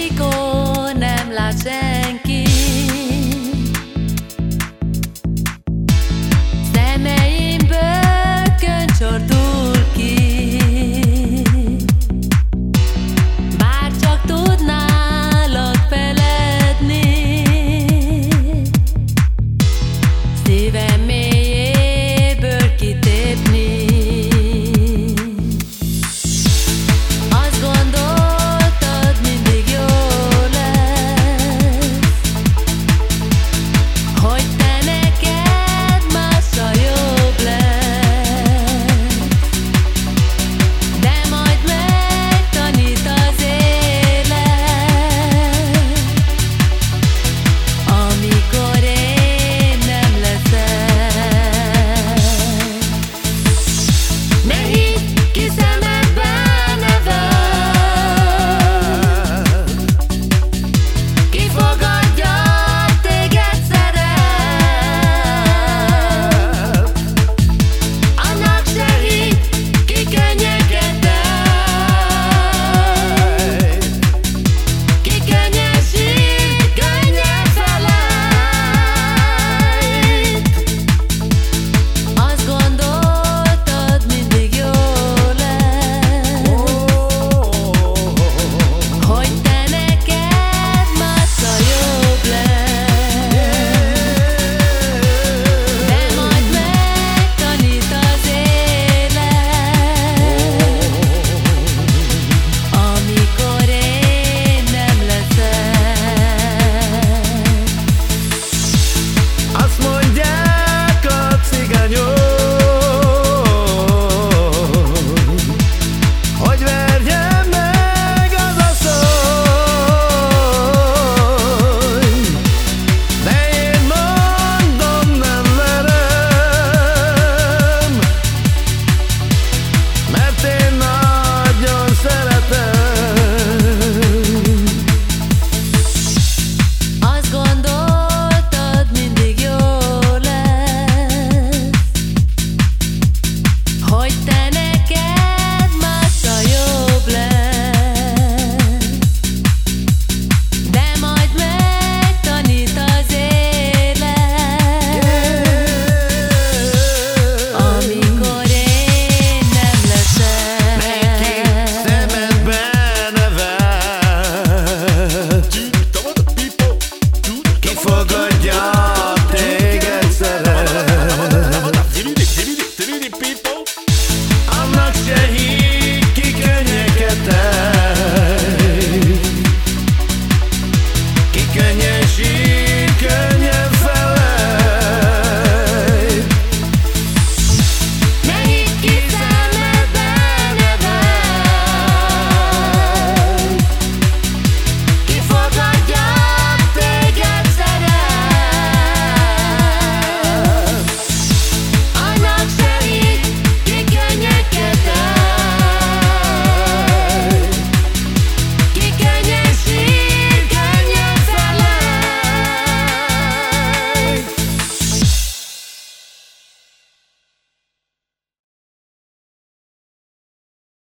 đi cô em là chen